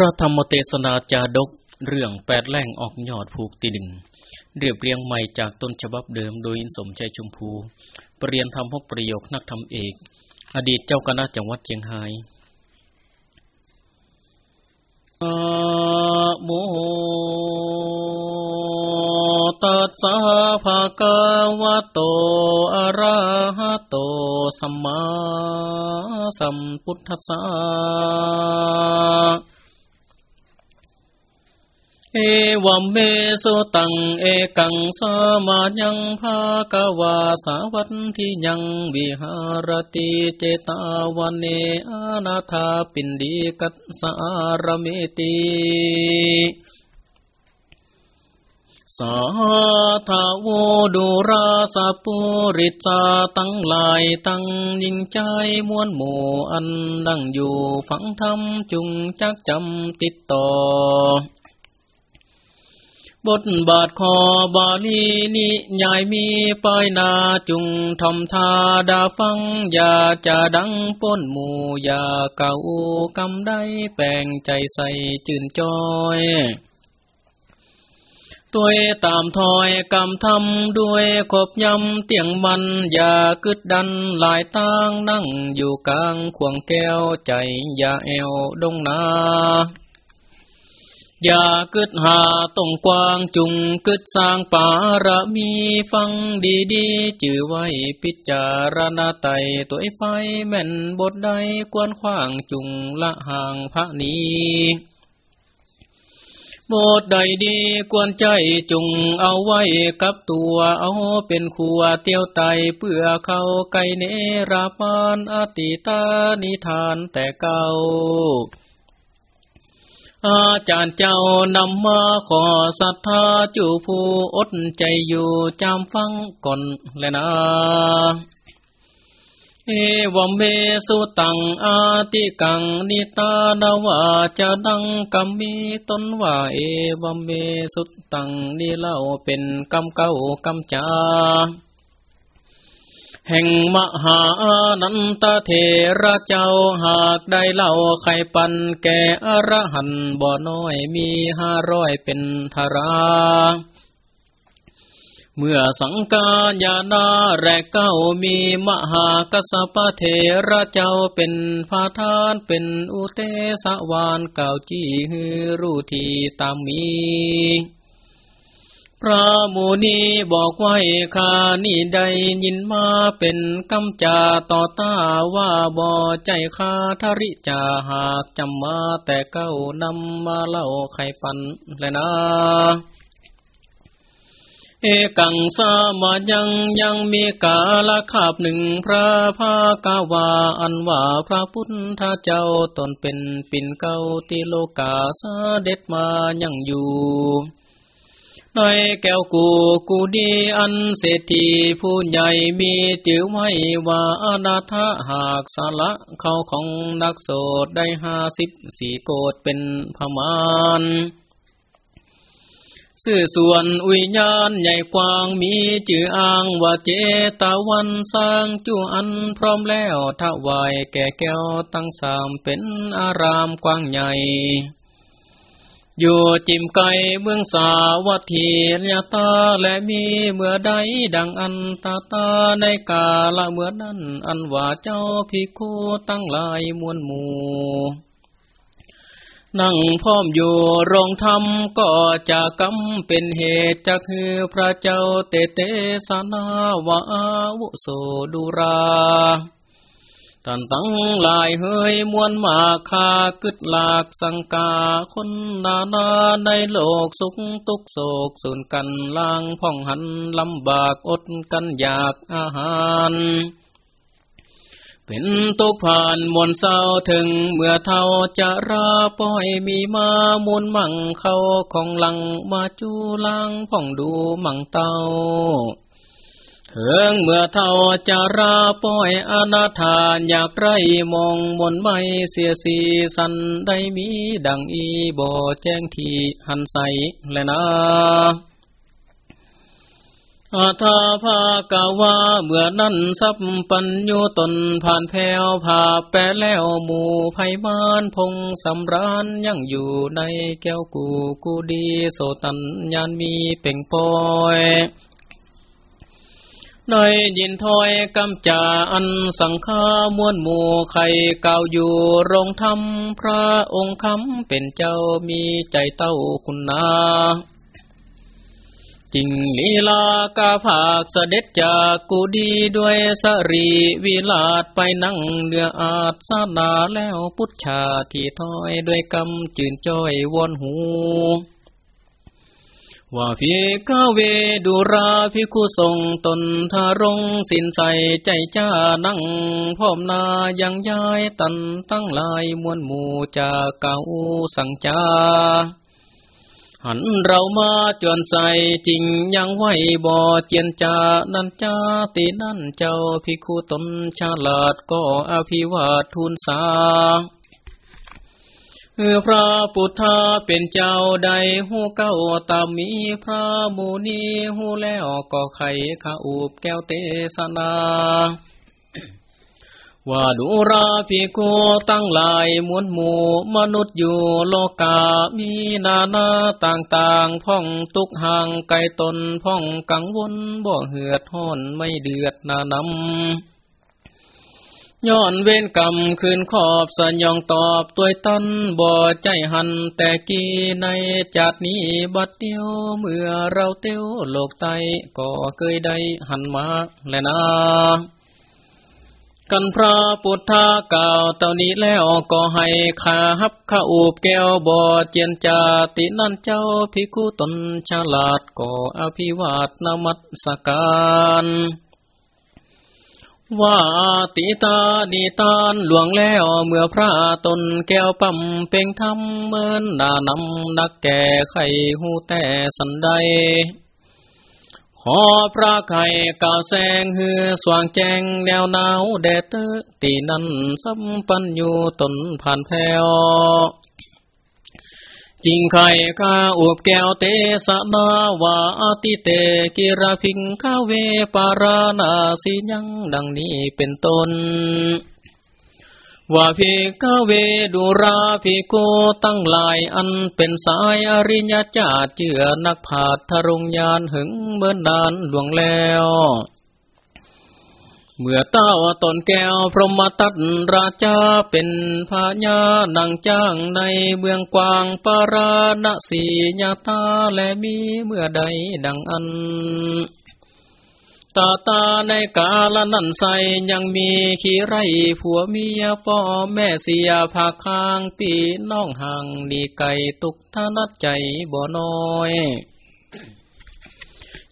ระธรรมเทศนาจาดกเรื่องแปดแหล่งออกยอดผูกตีดิน เรียบเรียงใหม่จากต้นฉบับเดิมโดยอินสมใจชมพูปรริยนธรรมพกประโยคนักธรรมเอก อดีตเจ้าคณะจังหวัดเชียงไฮ้โมตัสสะภะคะวะโตอะระหะโตสัมมาสัมพุทธัสสะ เอวัมเมสุตังเอกังสมายังภาคาวาสาวัตที่ยังวิหารติเจตาวันเนอนาถาปินดีกัสสารเมติสาธาวดุราสะปุริจาตั้งลายตั้งยิ่งใจมวลหมู่อันดังอยู่ฝังธรรมจุงจักจำติดต่อ บทบาทคอบาลีนิยายมีปายนาจุงทำทาดาฟังอย่าจะดังป้นหมู่อย่าเก่ากำได้แปลงใจใส่จื่นจอยตัวตามถอยกำทำด้วยขบยำเตียงมันอย่ากึดดันหลายตั้งนั่งอยู่กลางขวงแก้วใจอย่าแอวดงนา อย่ากึดหาตรงกว้างจุงกึดสร้างปารมีฟังดีดีจือไว้พิจารณาไตตัวไฟแม่นบทใดกวนขว้างจุงละห่างพระนี้บทใดดีกวนใจจุงเอาไว้กับตัวเอาเป็นขัวเตียวไตเพื่อเข้าไกเนราปานอติตานิทานแต่เก่า อาจารย์เจ้านำมาขอศรัทธาจูผู้อดใจอยู่จำฟังก่อนเลยนะ เอวัมเมสุตังอาติกังนิตาดาวาจะดังกัมมีตนว่าเอวัมเมสุตังนี่เล่าเป็นกำเก้ากำจา แห่งมหานันตเทระเจ้าหากได้เล่าไขปันแก่อรหันบ่อน้อยมีห้าร้อยเป็นธาราเมื่อสังกาญาณาแรกเก้ามีมหากสปะเทระเจ้าเป็นพาทานเป็นอุเตสวานเก่าจีฮือรู้ทีตามมี พระมูนีบอกไว้ข้านี่ได้ยินมาเป็นกำจาต่อตาว่าบ่ใจข้าทริจาหากจำมาแต่เก้านำมาเล่าไข่ปันเลยนะ เอกังสามายังยังมีกาละขาบหนึ่งพระภากาวาอันว่าพระพุทธเจ้าตนเป็นปิ่นเก้าติโลกาสเด็ดมายังอยู่ ในแก้วกูกูดีอันเศรษฐีผู้ใหญ่มีจิ๋วไม่ว่าอนาถหากสาระเขาของนักโสดได้ห้าสิบสี่โกดเป็นพมานสื่อส่วนอุญญาณใหญ่กว้างมีจื่ออ้างว่าเจตาวันสร้างจูอันพร้อมแล้วถวายแก่แก้วตั้งสามเป็นอารามกว้างใหญ่ อยู่จิมไกเมืองสาวัตถียตาและมีเมื่อใดดังอันตาตาในกาละเมื่อนั้น อันว่าเจ้าพิคูตั้งลายมวลหมู่นั่งพร้อมอยู่โรงธรรมก็จะกำเป็นเหตุจะคือพระเจ้าเตเตสนาวาวุโสดุรา ท่านตั้งหลายเฮยมวนมาคากึดหลากสังกาคนนานาในโลกสุขทุกโศกสูนกันล่างพ่องหันลำบากอดกันอยากอาหารเป็นตุกผ่านมวนเศร้าถึงเมื่อเท่าจะราปล่อยมีมามุนมั่งเข้าของหลังมาจูลังพ่องดูมั่งเต้า เถิงเมื่อเท่าจาราป้อยอนาถานอยากไรมองมนไม่เสียสีสันได้มีดังอีบ่แจ้งทีหันใสและนะอาทาภากาวาเมื่อนั้นสัพปัญญูตนผ่านแผวผ่าแปรแล้วหมู่ไพบ้านพงสำรานยังอยู่ในแก้วกูกูดีโสตันยานมีเป่งปอย ในยินถอยกำจาอันสังฆามวลหมู่ไข่เก่าอยู่รงธรรมพระองค์คำเป็นเจ้ามีใจเต้าคุณนาจิงลีลากาภาคเสด็จจากกูดีด้วยสรีวิลาดไปนั่งเรืออาจสนาแล้วพุทธชาที่ถอยด้วยกำจืนจ้อยวนหู ว่าพิกาเวดุราพิคุทรงตนทารงสินใสใจจ้านั่งพร้อมนายังย้ายตันตั้งลายมวลหมู่จากเก่าสังจา หันเรามาจวนใสจริงยังไหวบ่อเจียนจา นันจาตีนั่นเจ้าพิคุตนชาลาดก็อภิวาทูลสา พระพุทธาเป็นเจ้าใดหูเก้าตามีพระมูนีหูแล้วก็ไขขาอูบแก้วเตสนาว่าดูราภิโกตั้งหลายมวลหมู่มนุษย์อยู่โลกา มีนานาต่างๆ พ่องตุกห่างไกลตนพ่องกังวลบ่เหือดห้อนไม่เดือดนานำ ย้อนเว้นกรรมคืนขอบสัญญองตอบตัวตันบ่ใจหันแต่กี้ในจัดนี้บัดเดียวเมื่อเราเตี้ยวโลกไตก็เคยได้หันมาแลยนะกันพระพุทธากล่าวเต่านี้แล้วก็ให้ขาฮับข้าอูบแก้วบ่อเจียนจาตินั่นเจ้าพิคุตนฉลาดก็อภิวาทนามัสการ ว่าติตาดีตานหลวงแล้วเมื่อพระตนแก้วปั๊มเป่งทำเมินนานำนักแก่ไข่หูแต่สันใดขอพระไข่กาวแสงฮือสว่างแจ้งแนวหนาวแดดตีนั้นสัมปันอยู่ตนผ่านแผ่ว จิงไข่ข้าอุบแก้วเตสนาวาติเตกิราพิงข้าเวปารานาสิยังดังนี้เป็นต้นว่าพิกเวดุราภิโกตั้งหลายอันเป็นสายอริยจาเจือนักผาดทรงยานหึงเมื่อนานหลวงแล้ว เมื่อเต้าตนแก้วพรหมตัตราชาเป็นพญานังจ้างในเมืองกวางปาราณสีญาตาและมีเมื่อใดดังอัน ตาตาในกาลนั้นใสยังมีขี้ไรผัวเมียพ่อแม่เสียผักค้างปีน้องห่างดีไก่ตุกทนัดใจบ่น้อย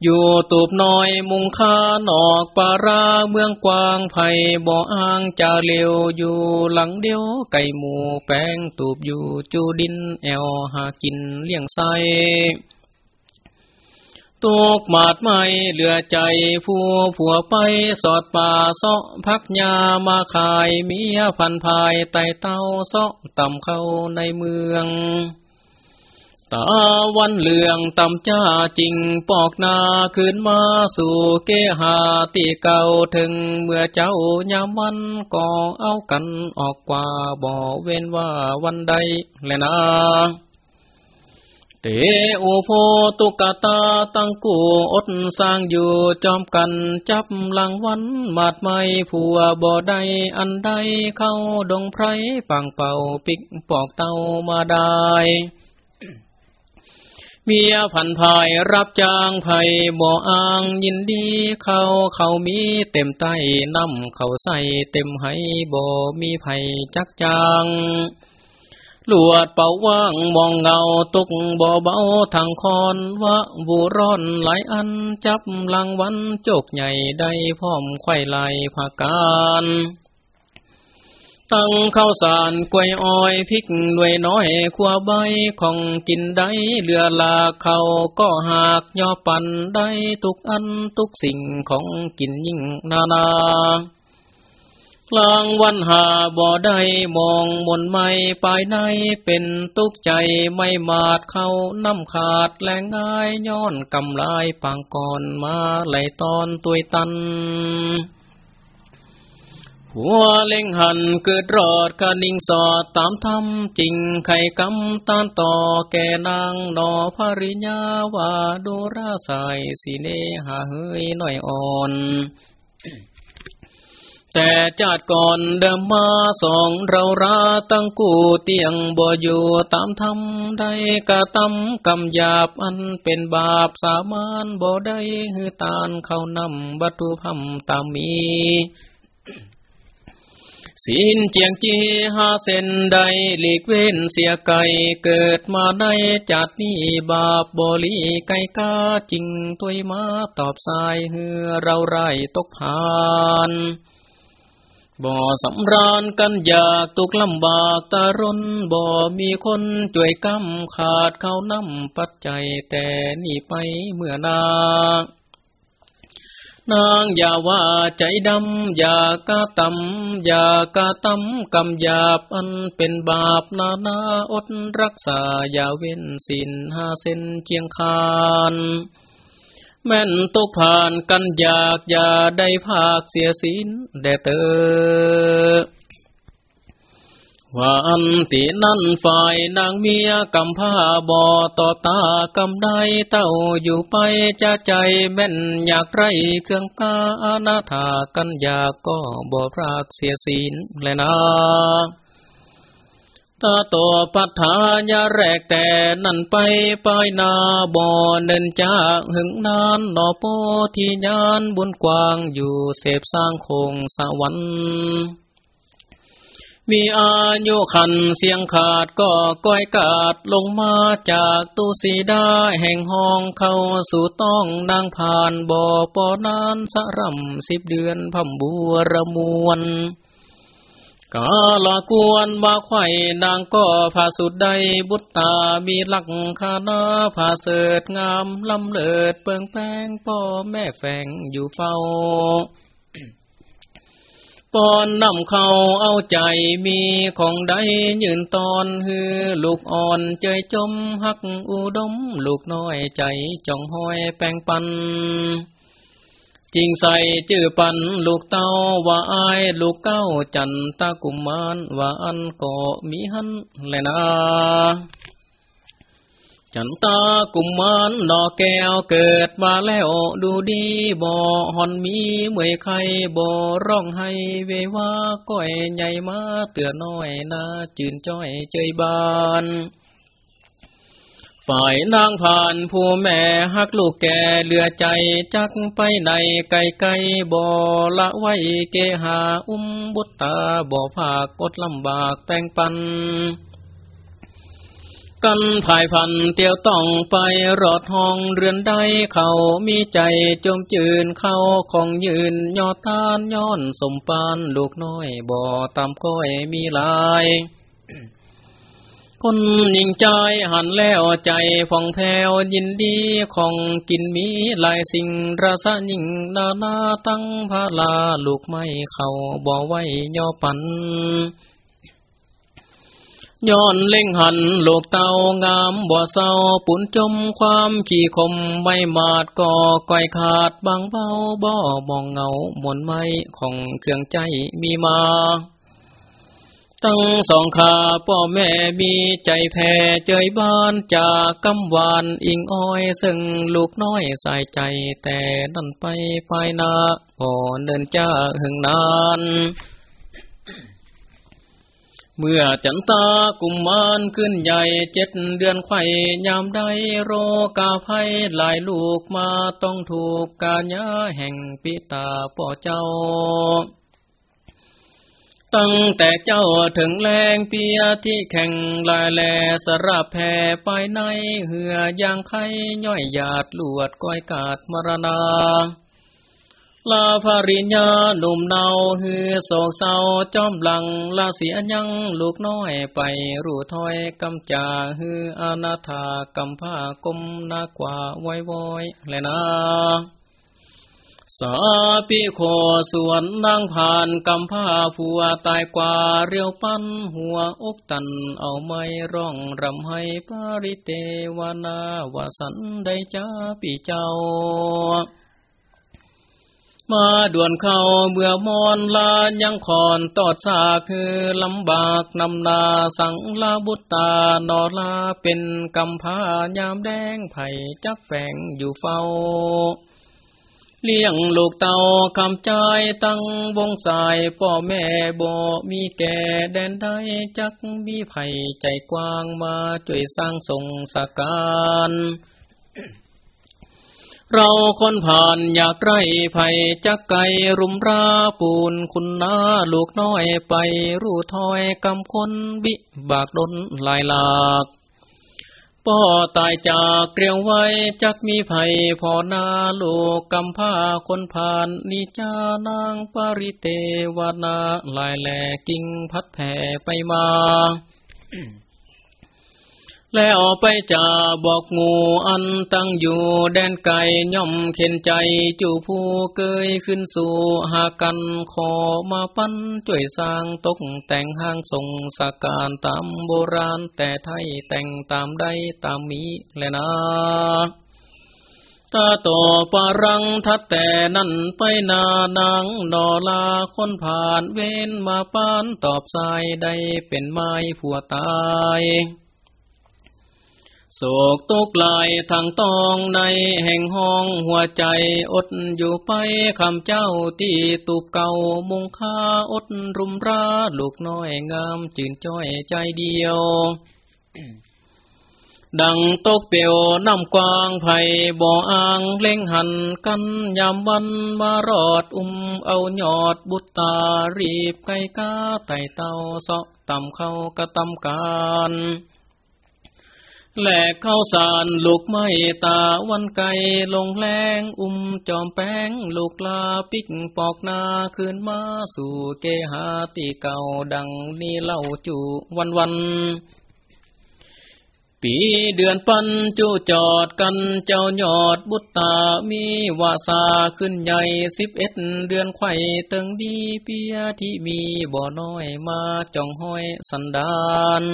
อยู่ตูบน้อยมุงคาหนอกปาราเมืองกวางไผ่บ่ออ้างจ่าเลียวอยู่หลังเดียวไก่หมูแป้งตูบอยู่จูดินแอวหากินเลี้ยงไสตกหมาดไม่เหลือใจผัวผัวไปสอดป่าเสาะพักยามาขายเมียพันภายไต่เต้าเสาะต่ำเข้าในเมือง ตาวันเหลืองตำจ้าจริงปอกนาขึ้นมาสู่เกหาตีเก่าถึงเมื่อเจ้ายามวันก็เอากันออกกว่าบ่เว้นว่าวันใดแลยนะเตโอโพตุกตาตั้งกูอดสร้างอยู่จอมกันจับหลังวันมาดไม่ผัวบ่อใดอันใดเข้าดงไพรปังเป่าปิกปอกเต้ามาได้ เมียผันภายรับจ้างไผ่บ่ออ้างยินดีเขาเขามีเต็มใต้น้ำเขาใส่เต็มให้บ่มีไผ่จักจางลวดเป่าว่างมองเงาตุกบ่เบาทางคอนวะบูร้อนหลายอันจับลังวันโจกใหญ่ได้พร้อมไข่ลายผาการ ตั้งข้าวสารกล้วยอ้อยพริกด้วยน้อยขัวใบของกินได้เรือลาเขาก็หากย่อปันได้ทุกอันทุกสิ่งของกินยิ่งนานาลางวันหาบ่ได้มองมนไม่ปายในเป็นตุกใจไม่มาดเข้าน้ำขาดแลงง่ายย้อนกำลายปางก่อนมาไหลตอนตุยตัน หัวเล็งหันเกิดรอดกะนิ่งสอดตามทำจริงไข่กำตานต่อแก่นางนอภริญาว่าดูราสายสีเนหาเฮยหน่อยอ่อน แต่จาดก่อนเดิมมาสองเราราตั้งกูเตียงบ่อยู่ตามทำได้กะตำกำหยาบอันเป็นบาปสามานบ่ได้ฮือตานเข้านำบัตุพัมตามมี สินเจียงจีหาเส้นใดหลีกเว้นเสียไก่เกิดมาในจัดนี้บาปบลีไก่กาจริงตัวมาตอบสายเฮือเราไรตกผานบ่สำราญกันอยากตุกลำบากตารนบ่มีคนช่วยกำขาดเขานำปัจจัยแต่นี่ไปเมื่อนา นางอย่าว่าใจดำ อย่ากะตำอย่ากะตำกำหยาบอันเป็นบาปนานาอดรักษา อย่าเว้นสินห้าเส้นเจียงคานแม่นตกผ่านกันอยาก อย่าได้ภาคเสียสินแด่เตอ ว่าอันตีนั่นฝ่ายนางเมียกำผ้าบ่อต่อตากำได้เต้าอยู่ไปจะใจแม่นอยากไรเครื่องกาอนาถากันอยากก็บ่รากเสียสินแลนะตาตัวปัฏฐานยาแรกแต่นั่นไปไปนาบ่อเนินจากหึงนานนอโปที่ยานบุญกว้างอยู่เสพสร้างคงสวรรค์ มีอายุขันเสียงขาดก็ก้อยกาดลงมาจากตู้สีได้แห่งห้องเข้าสู่ต้องนางผ่านบ่อปอนานสรำสิบเดือนพัมบัวระมวลกาลากวนมาไข่นางก็ผาสุดใดบุตตามีลักคานาผาเสดงามลำเลิดเปิงแป้งพ่อแม่แฝงอยู่เฝ้า ปอนนำเขาเอาใจมีของใดยืนตอนฮือลูกอ่อนเจยจมหักอุดม ลูกน้อยใจจ้องห้อยแป้งปันจิงใส่จื้อปันลูกเต้าว่าอายลูกเก้าจันตากุมมานว่าอันก็มีหันแลยนะ จันตากุมมานดอกแก้วเกิดมาแล้วดูดีบ่หอนมีเมื่อยไข่บ่ร้องให้เวว่าก้อยใหญ่มาเตือน้อยนาจืนจ้อยเจยบานฝ่ายนางผ่านผู้แม่หักลูกแก่เหลือใจจักไปในไก่ไก่บ่อละไว้เกหาอุ้มบุตตาบ่อผากกดลำบากแต่งปัน กันภายพันเตียวต้องไปรอดห้องเรือนใดเขามีใจจมจืนเข้าของยืนยอดทานย้อนสมปานลูกน้อยบ่อตามก้อยมีลายคนนิ่งใจหันแล้วใจฟองแผวยินดีของกินมีหลายสิ่งรสยิ่งนานาตั้งพาลาลูกไม่เข้าบ่อไว้ย่อปัน ย้อนเล่งหันโลกเตางามบ่เศร้าปุ่นจมความขี่คมไม่มาดก่อก้อยขาดบางเบาบ่มองเงาหมนไม้ของเครื่องใจมีมา ตั้งสองขาพ่อแม่มีใจแพ่เจยบ้านจากกำวานอิงอ้อย ซึ่งลูกน้อยใส่ใจแต่นั่นไปไปนาพ่อเดินจ้าหึงนาน เมื่อจันตากุมมานขึ้นใหญ่เจ็ดเดือนไข่ยามใดโรกาภัยหลายลูกมาต้องถูกกาญาแห่งปิตาพ่อเจ้า ตั้งแต่เจ้าถึงแรงเปียที่แข่งลายแลสระแผ่ไปในเหือยางไข่ย่อยหยาดลวดก้อยกาดมรณา ลาภริญญาหนุ่มเนาฮือโศกเศร้าจอมหลังลาเสียยังลูกน้อยไปรูถอยกำจาฮืออนาถากำผ้ากมนากว่าไว้ไว้แลนะสาปิโคส่วนนางผ่านกำผ้าผัวตายกว่าเรียวปั้นหัวอกตันเอาไม่ร้องรำให้ปาริเตวานาวสันได้จ้าปีเจ้า มาด่วนเข้าเบื่อมอนลายังคอนตอดสาคือลำบากนำนาสังลาบุตตานอลาเป็นกำพายามแดงไผ่จักแฝงอยู่เฝ้า เลี้ยงลูกเต่าคำใจตั้งวงสายพ่อแม่บ่มีแก่แดนใดจักมีไผ่ใจกว้างมาช่วยสร้างทรงสการ เราคนผ่านอยากไรไผ่จักไก่รุมราปูนคุณนาลูกน้อยไป รู้ถอยกำคนบิบากดนลายหลากป่อตายจากเกลียวไว้จักมีไผ่พอนาลูกกำผ้าคนผ่านนิจานางปริเตวนาลายแหลกิ่งพัดแผ่ไปมา แล้วไปจ่าบอกงูอันตั้งอยู่แดนไก่ย่อมเข็นใจจูผู้เกยขึ้นสู่หากันขอมาปั้นช่วยสร้างตกแต่งห้างทรงสาการตามโบราณแต่ไทยแต่งตามได้ตามมีแลยนะตาต่อปารังทัดแต่นั่นไปนานางนอลาคนผ่านเว้นมาปานตอบสายได้เป็นไม้ผัวตาย โศกตกลายทางตองในแห่งห้องหัวใจอดอยู่ไปคำเจ้าตีตูบเก่ามุงคาอดรุมราลูกน้อยงามจืนจ้อยใจเดียว ดังตกเปียวน้ำกวางไผ่บ่ออ่างเล่งหันกันยามวันมารอดอุ้มเอาหยอดบุตตารีบไก่กาไต่เต้าเสาะต่ำเข้ากระตำการ แหลกข้าสารลูกไม้ตาวันไก่ลงแรงอุ้มจอมแป้งลูกลาปิกปอกนาคืนมาสู่เกหาตีเก่าดังนี้เล่าจูวันวัน ปีเดือนปันจูจอดกันเจ้ายอดบุตตามีวาสาขึ้นใหญ่สิบเอ็ดเดือนไข่เติงดีเปียที่มีบ่อน้อยมาจ้องห้อยสันดาน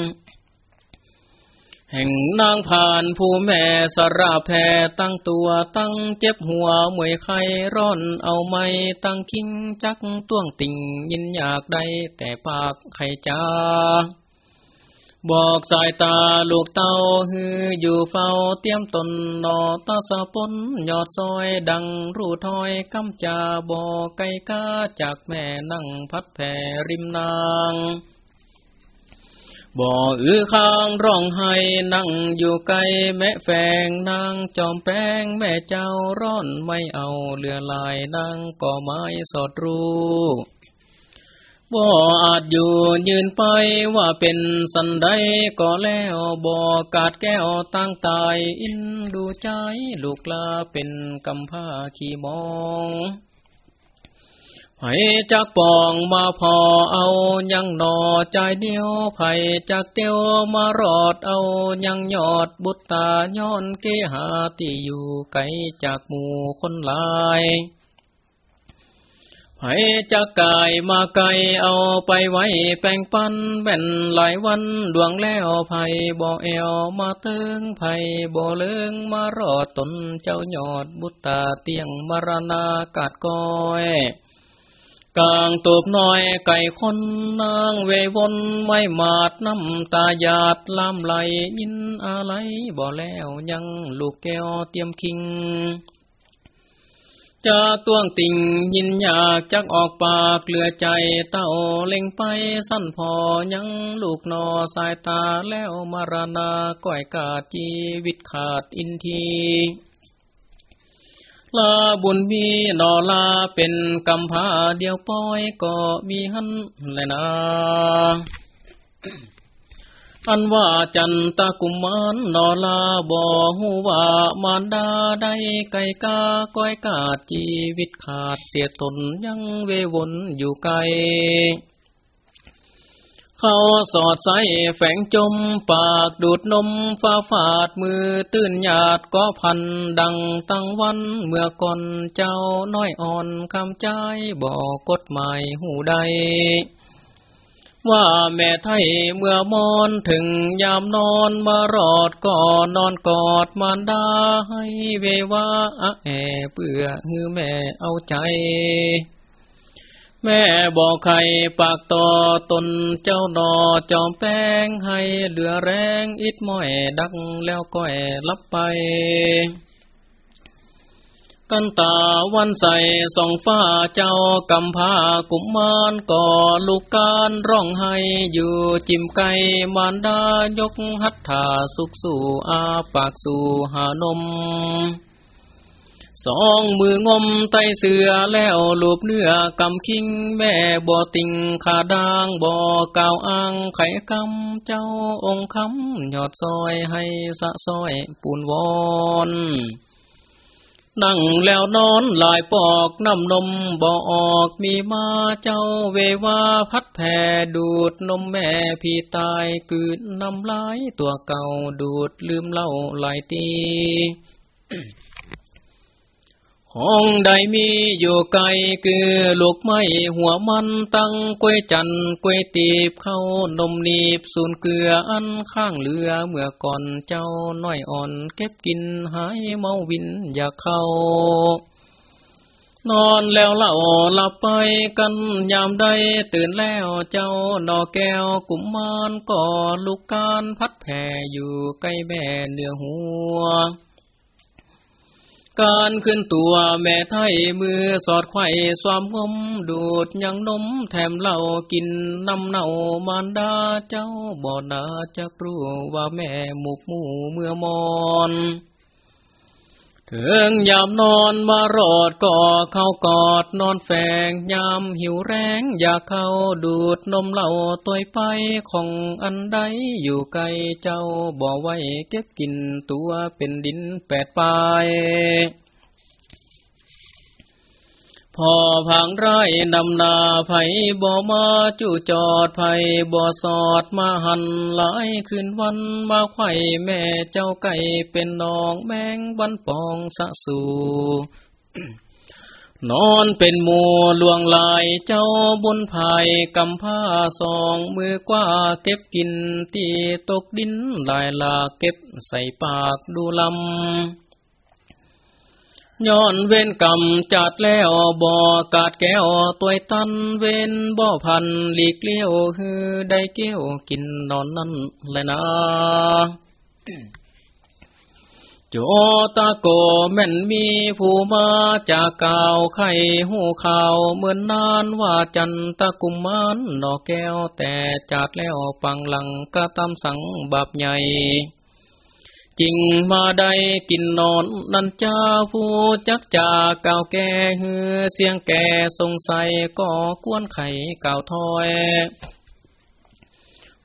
แห่งนางผ่านผู้แม่สระแพ่ตั้งตัวตั้งเจ็บหัวมวยไข่ร้อนเอาไม่ตั้งคิงจักต้วงติ่งยินอยากได้แต่ปากไข่จ้าบอกสายตาลูกเต้าฮืออยู่เฝ้าเตรียมตนนอตาสะปนยอดซอยดังรูถอยกำจาบอกไก่กาจากแม่นั่งพัดแผ่ริมนาง บ่ออือข้างร้องไห้นั่งอยู่ไกลแม่แฝงนางจอมแป้งแม่เจ้าร้อนไม่เอาเรือลายนางก่อไม้สอดรู้บ่อาจอยู่ยืนไปว่าเป็นสันไดก็แล้วบ่กาดแก้วตั้งตายอินดูใจลูกลาเป็นกำผ้าขี่มอง ให้จักปองมาพอเอายังหนอใจเดียวไผ่จักเตียวมารอดเอายังยอดบุตตาย้อนเกหาที่อยู่ไกลจากหมู่คนหลายไผ่จักกายมาไกลเอาไปไว้แป้งปันแบ่นหลายวันดวงแล้วไผ่บ่อเอวมาเติงไผ่บ่เลิงมารอดตนเจ้ายอดบุตตาเตียงมรณากาดก้อย กลางตูบน้อยไก่คนนางเววนไม่มาดน้ำตาหยาดลามไหลยินอะไรบ่แล้วยังลูกแก้วเตรียมคิงจาต้วงติ่งยินอยากจักออกปากเกลือใจเต้าเล็งไปสั้นพอยังลูกนอสายตาแล้วมารณาก้อยกาดจีวิตขาดอินที ลาบุญมีนอลาเป็นกำพาเดียวป้อยก็มีหันแลยนะ อันว่าจันตะกุมารนอลาบ่หูว่ามารดาได้ไก่กาก้อยกาดชีวิตขาดเสียตนยังเววนอยู่ไกล เขาสอดใสแฝงจมปากดูดนมฟ้าฝาดมือตื้นหยาดก็พันดังตั้งวันเมื่อก่อนเจ้าน้อยอ่อนคำใจบอกกฎหมายหูใด ว่าแม่ไทยเมื่อมอนถึงยามนอนมารอดก่อนนอนกอดมารดาให้เวว่าอะแอเปื่อฮือแม่เอาใจ แม่บอกใครปากต่อตนเจ้านอจอมแป้งให้เหลือแรงอิดม้อยดักแล้วก้อยลับไป กันตาวันใสส่องฟ้าเจ้ากำพากุมมานก่อลูกการร้องให้อยู่จิมไก่มารดายกหัตถาสุกสู่อาปากสู่หานม สองมืองมไตเสือแล้วลูบเนื้อกำคิงแม่บ่อติงขาดางบ่อกาวอ้างไข่กำเจ้าองค์คำยอดซอยให้สะซอยปูนวอนนั่งแล้วนอนลายปอกน้ำนมบ่อออกมีมาเจ้าเววาพัดแผ่ดูดนมแม่พี่ตายกืนน้ำลายตัวเก่าดูดลืมเล่าหลายตี ห้องใดมีอยู่ไกลคือลูกไม้หัวมันตั้งกล้วยจันกล้วยตีบเข้านมนีบสูนเกลืออันข้างเรือเมื่อก่อนเจ้าน้อยอ่อน เก็บกินหายเมาวินอยากเข้านอนแล้วเล่าหลับไปกันยามใดตื่นแล้วเจ้าดอกแก้วกุมมานก่อลูกการพัดแผ่อยู่ใกล้แม่เนื้อหัว การขึ้นตัวแม่ไทยมือสอดไข่สวามงมดูดยังนมแถมเหล้ากินน้ำเน่ามารดาเจ้าบ่ดาจะรู้ว่าแม่หมุกมู่เมื่อมอน ถึงยามนอนมารอดก็เข้ากอดนอนแฝงยามหิวแรงอยากเข้าดูดนมเหล่าตัวไปของอันใดอยู่ไกลเจ้าบ่ไว้เก็บกินตัวเป็นดินแปดปลาย พอพังไรนำนาไผบ่มาจู่จอดไผบ่สอดมาหันหลายคืนวันมาไข่แม่เจ้าไก่เป็นน้องแมงบันปองสะสูนอนเป็นหมูลวงลายเจ้าบนภายกำผ้าสองมือกว่าเก็บกินที่ตกดินลายลาเก็บใส่ปากดูลำ ย้อนเว้นกรรมจัดแล้วบ่อกาดแก้วตัวตันเว้นบ่อพันหลีกเลี้ยวฮือได้เกี้ยวกินนอนนั่นแลยนะโจตาโกแม่นมีผู้มาจากกาวไข่หูข่าวเหมือนนานว่าจันตะกุมมานนอแก้วแต่จัดแล้วปังหลังกะตำสังบาปใหญ่ จริงมาได้กินนอนนันจ้าผู้จักจาก่าวแก่เฮือเสียงแก่สงสัยก็กวนไข่ก่าวถอย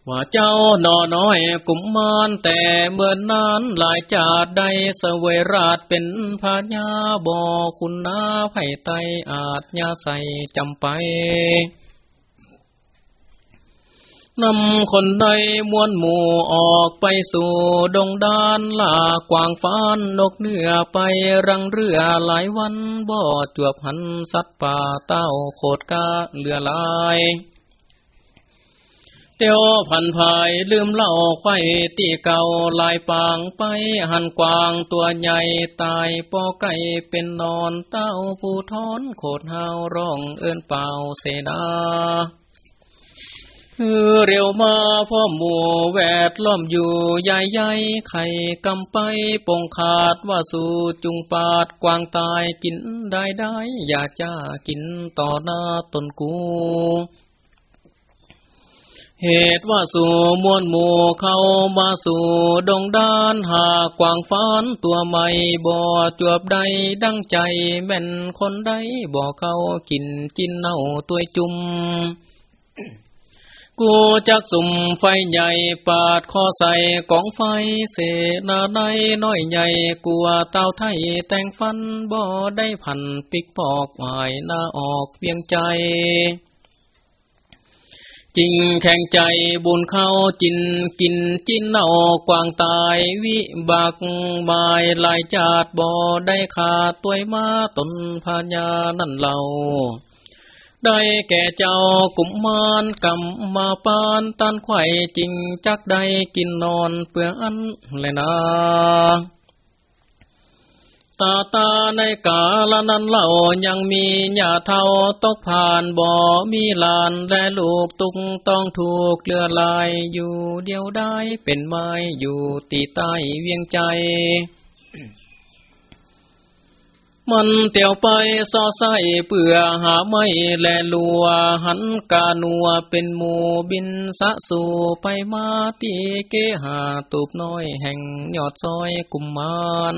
ว่าเจ้าหนอน้อยกุมมานแต่เมื่อนนานหลายจาดได้เสวยราชเป็นพาญาบอคุณนาไผ่ไตอาจยาใส่จำไป นำคนใดมวนหมู่ออกไปสู่ดงดานลากวางฟ้านนกเนื้อไปรังเรือหลายวันบ่อจวบหันสัตว์ป่าเต้าโคดกาเรือลายเตียวพันภายลืมเล่าไฟตีเก่าลายปางไปหันกวางตัวใหญ่ตายปอไก่เป็นนอนเต้าผู้ทอนโคดเฮาร้องเอินเป่าเสนา เร็วมาพ่อหมู่แวดล้อมอยู่ใหญ่ใหญ่ไข่กำไปปงขาดว่าสู่จุงปาดกวางตายกินได้ได้อยากจะกินต่อหน้าตนกู เหตุว่าสู่มวลหมู่เข้ามาสู่ดงด้านหากวางฟ้านตัวใหม่บ่อจวบใดดังใจแม่นคนใดบ่เข้ากินจินเน่าตัวจุ่ม กูจักสุ่มไฟใหญ่ปาดคอใส่กองไฟเสนาในน้อยใหญ่กลัวเต้าไทยแต่งฟันบ่ได้พันปิกปอกหายหน้าออกเพียงใจ จริงแข่งใจบุญเข้าจินกินจินเน่ากวางตายวิบักหมายลายจาดบ่ได้ขาดตัวมาตนพญานั่นเรา ได้แก่เจ้ากุมมานกำมาปานตันไข่จริงจักได้กินนอนเปลืองอันเลยนะตาตาในกาลนั้นเล่ายังมีหญ้าเทาตกผ่านบ่อมีลานและลูกตุงต้องถูกเลือลายอยู่เดียวได้เป็นไม้อยู่ตีใต้เวียงใจ มันเตียวไปซอใส่เปื่อหาไม่แลลัว หันกานัวเป็นหมูบินสะสู่ไปมาตีเกหาตูบน้อยแห่งยอดซอยกุมมาน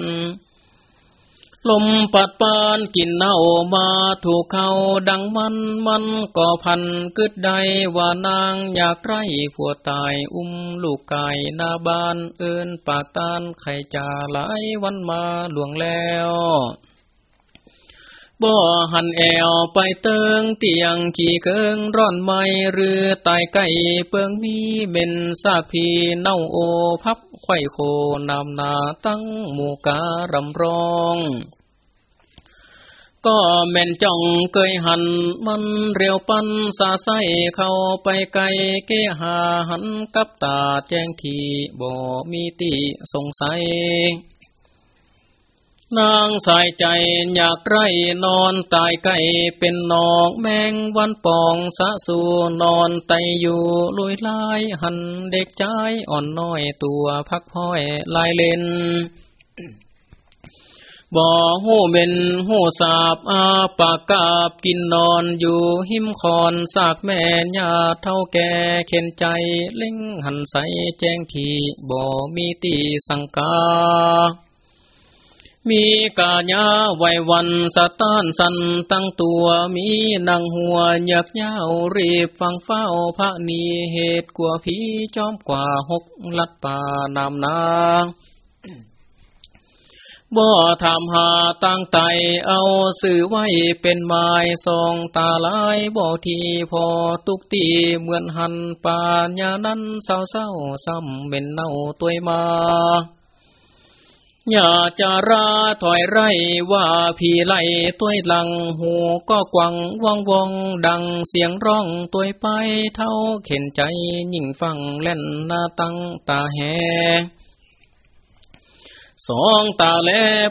ลมปัดปานกินเน่ามาถูกเขาดังมันมันก่อพันกึดใดว่านางอยากไรผัวตายอุ้มลูกไก่นาบานเอินปากตานไข่จ่าหลายวันมาหลวงแล้ว บ่หันแอวไปเติงเตียงขี่เกิงร่อนไม้หรือตายไก่เปิงมีเบ็นซากพีเน่าโอพับไข่โคนำนาตั้งหมู่การำรองก็แม่นจ้องเกยหันมันเรียวปันสาใสเข้าไปไกลเกหาหันกับตาแจ้งทีบ่มีตีสงสัย นางสายใจอยากไรนอนตายไก่เป็นนอกแมงวันปองสะสูนอนไตอยู่ลุยลายหันเด็กใจอ่อนน้อยตัวพักพ้อยลายเลนบ่หูเบ็นหูสาบอาปากกาบกินนอนอยู่หิมคอนสากแม่ญาเท่าแก่เข็นใจเล่งหันใสแจ้งทีบ่มีตีสังกา มีกาญาไววันสะต้านสันตั้งตัวมีนางหัวอยากเย้ารีบฟังเฝ้าพระนีเหตุกลัวผีจอมกว่าหกลัดป่านำนาบ่ทำหาตั้งไตเอาสื่อไว้เป็นไม้ทรงตาลายบ่ทีพอตุกตีเหมือนหันป่าญานั้นเศร้าเศร้าซ้ำเป็นเน่าตัวมา อย่าจะราถอยไรว่าพี่ไล่ตัวหลังหูก็กวังว่องวองดังเสียงร้องตัวไปเท่าเข็นใจยิ่งฟังเล่นหน้าตั้งตาแหสองตาแล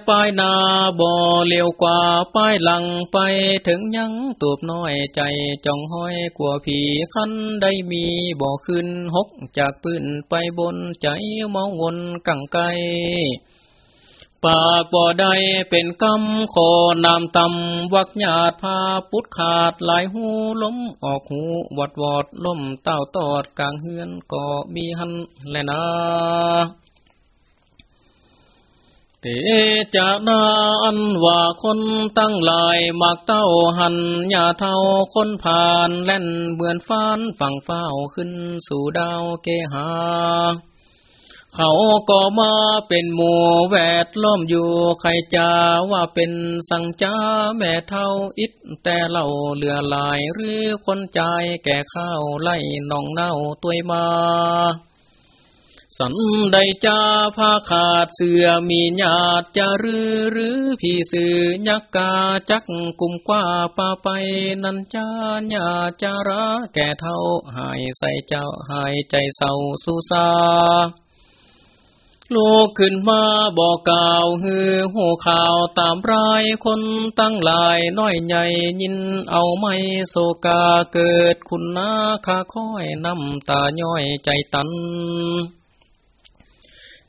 ป้ายนาบ่เลี้ยวกว่าป้ายหลังไปถึงยังตูบน้อยใจจ้องห้อยกลัวผีคันได้มีบ่ขึ้นหกจากปืนไปบนใจมองวนกังไก ปากบ่ได้เป็นกำขอนามตำวักญาติพาพุดขาดหลายหูล้มออกหูวอดวอดล้มเต้าตอดกลางเฮือนก็มีหันแลนะเตจะนาอันว่าคนตั้งหลายมากเต้าหันยาเท่าคนผ่านแล่นเบือนฟ้านฝั่งเฝ้าขึ้นสู่ดาวเกหา เขาก็มาเป็นหมู่แวดล้อมอยู่ใครจะว่าเป็นสังจ้าแม่เท่าอิดแต่เล่าเหลือลายหรือคนใจแก่ข้าวไล่นองเน่าตัวมาสันใดจ้าผ้าขาดเสือมีญาติจะรือหรือพี่สื่อยักกาจักกุมกว่าป่าไปนันจาญาจาระแก่เท่าหายใส่เจ้าหายใจเศร้าสุสา ลูกขึ้นมาบอกกล่าวฮือหูข่าวตามรายคนตั้งหลายน้อยใหญ่ยินเอาไม่โศกาเกิดคุณนาคาค่อยน้ำตาย้อยใจตัน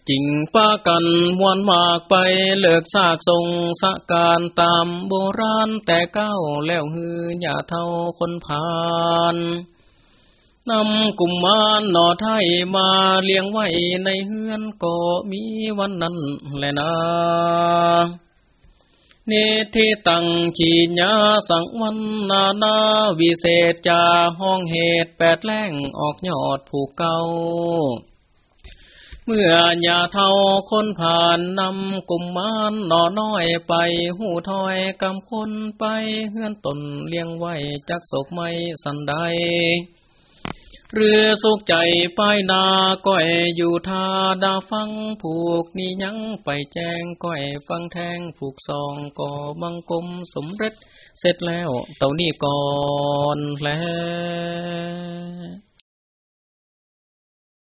จิงป้ากันมวนมากไปเลิกซากทรงสะการตามโบราณแต่เก้าแล้วฮืออย่าเท่าคนผ่าน นำกุมมารหน่อไทยมาเลี้ยงไว้ในเฮือนก็มีวันนั้นแหละนะเนธิตังขีญาสังวันนานาวิเศษจาห้องเหตุแปดแล้งออกยอดผูกเก่าเมื่อญาเท่าคนผ่านนำกุมมารหน่อน้อยไปหูถอยกำคนไปเฮือนตนเลี้ยงไว้จักศกไม่สันใด เรือสุกใจป้ายนาก้อยอยู่ทาดาฟังผูกนี่ยังไปแจ้งก้อยฟังแทงผูกซองก่อบังกลมสมเร็จ เสร็จแล้วเต่านี่ก่อนแล้ว